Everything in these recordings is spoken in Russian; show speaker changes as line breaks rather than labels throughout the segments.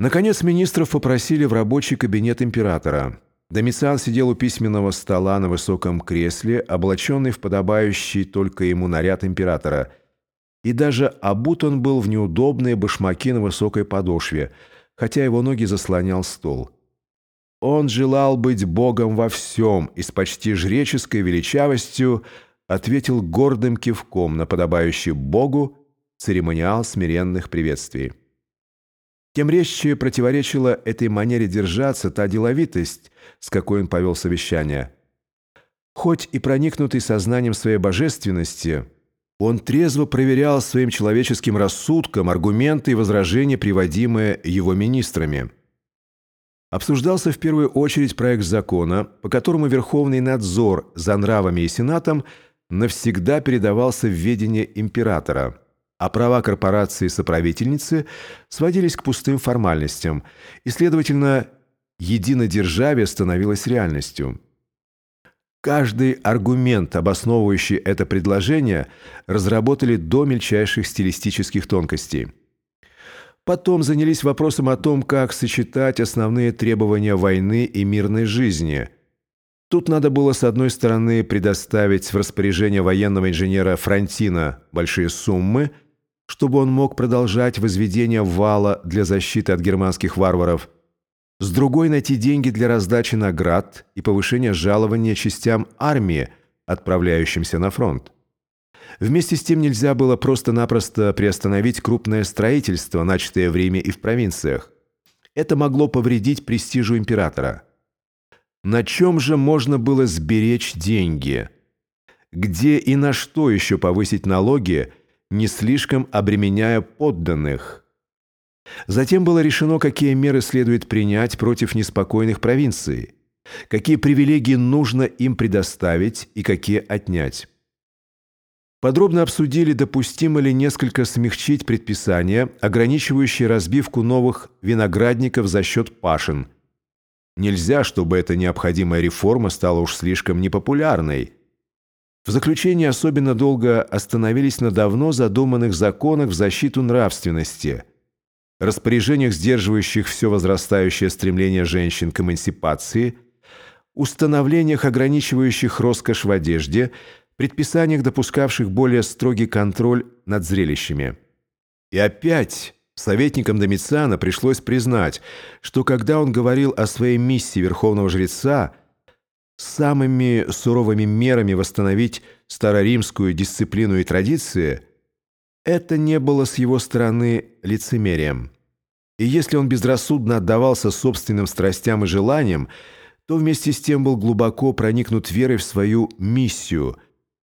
Наконец министров попросили в рабочий кабинет императора. Домициан сидел у письменного стола на высоком кресле, облаченный в подобающий только ему наряд императора. И даже обут он был в неудобные башмаки на высокой подошве, хотя его ноги заслонял стол. Он желал быть богом во всем и с почти жреческой величавостью ответил гордым кивком на подобающий богу церемониал смиренных приветствий. Тем резче противоречила этой манере держаться та деловитость, с какой он повел совещание. Хоть и проникнутый сознанием своей божественности, он трезво проверял своим человеческим рассудком аргументы и возражения, приводимые его министрами. Обсуждался в первую очередь проект закона, по которому Верховный надзор за нравами и Сенатом навсегда передавался в ведение императора – а права корпорации-соправительницы сводились к пустым формальностям, и, следовательно, единодержавие становилось реальностью. Каждый аргумент, обосновывающий это предложение, разработали до мельчайших стилистических тонкостей. Потом занялись вопросом о том, как сочетать основные требования войны и мирной жизни. Тут надо было, с одной стороны, предоставить в распоряжение военного инженера Франтина большие суммы – чтобы он мог продолжать возведение вала для защиты от германских варваров, с другой найти деньги для раздачи наград и повышения жалования частям армии, отправляющимся на фронт. Вместе с тем нельзя было просто-напросто приостановить крупное строительство, начатое в Риме и в провинциях. Это могло повредить престижу императора. На чем же можно было сберечь деньги? Где и на что еще повысить налоги, не слишком обременяя подданных. Затем было решено, какие меры следует принять против неспокойных провинций, какие привилегии нужно им предоставить и какие отнять. Подробно обсудили, допустимо ли несколько смягчить предписания, ограничивающие разбивку новых виноградников за счет пашин. Нельзя, чтобы эта необходимая реформа стала уж слишком непопулярной – в заключение особенно долго остановились на давно задуманных законах в защиту нравственности, распоряжениях, сдерживающих все возрастающее стремление женщин к эмансипации, установлениях, ограничивающих роскошь в одежде, предписаниях, допускавших более строгий контроль над зрелищами. И опять советникам Домициана пришлось признать, что когда он говорил о своей миссии верховного жреца – самыми суровыми мерами восстановить староримскую дисциплину и традиции, это не было с его стороны лицемерием. И если он безрассудно отдавался собственным страстям и желаниям, то вместе с тем был глубоко проникнут верой в свою миссию –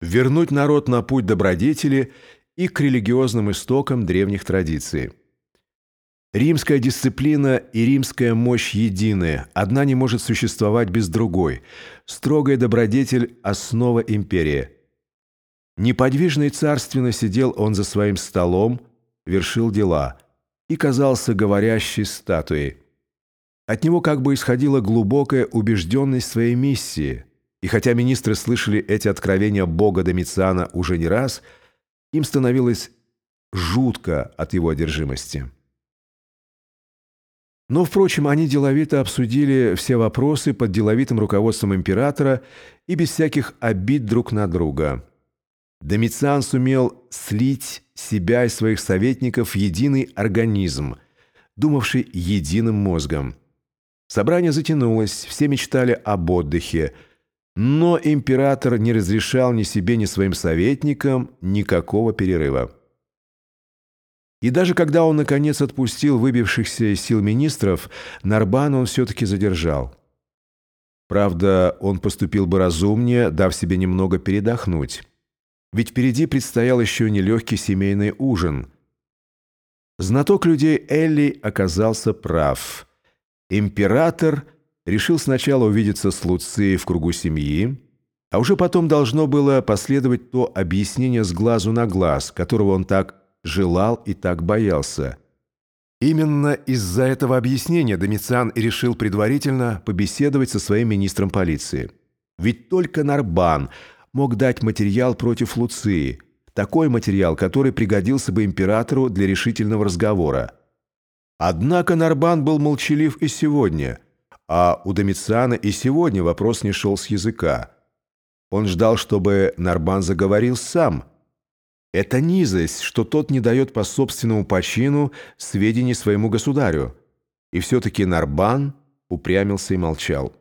вернуть народ на путь добродетели и к религиозным истокам древних традиций. Римская дисциплина и римская мощь едины, одна не может существовать без другой. Строгая добродетель – основа империи. Неподвижно и царственно сидел он за своим столом, вершил дела и казался говорящей статуей. От него как бы исходила глубокая убежденность своей миссии, и хотя министры слышали эти откровения Бога Домициана уже не раз, им становилось жутко от его одержимости. Но, впрочем, они деловито обсудили все вопросы под деловитым руководством императора и без всяких обид друг на друга. Домициан сумел слить себя и своих советников в единый организм, думавший единым мозгом. Собрание затянулось, все мечтали об отдыхе, но император не разрешал ни себе, ни своим советникам никакого перерыва. И даже когда он, наконец, отпустил выбившихся из сил министров, Нарбан он все-таки задержал. Правда, он поступил бы разумнее, дав себе немного передохнуть. Ведь впереди предстоял еще нелегкий семейный ужин. Знаток людей Элли оказался прав. Император решил сначала увидеться с Луцией в кругу семьи, а уже потом должно было последовать то объяснение с глазу на глаз, которого он так желал и так боялся. Именно из-за этого объяснения Домициан и решил предварительно побеседовать со своим министром полиции. Ведь только Нарбан мог дать материал против Луции, такой материал, который пригодился бы императору для решительного разговора. Однако Нарбан был молчалив и сегодня, а у Домициана и сегодня вопрос не шел с языка. Он ждал, чтобы Нарбан заговорил сам. Это низость, что тот не дает по собственному почину сведений своему государю. И все-таки Нарбан упрямился и молчал.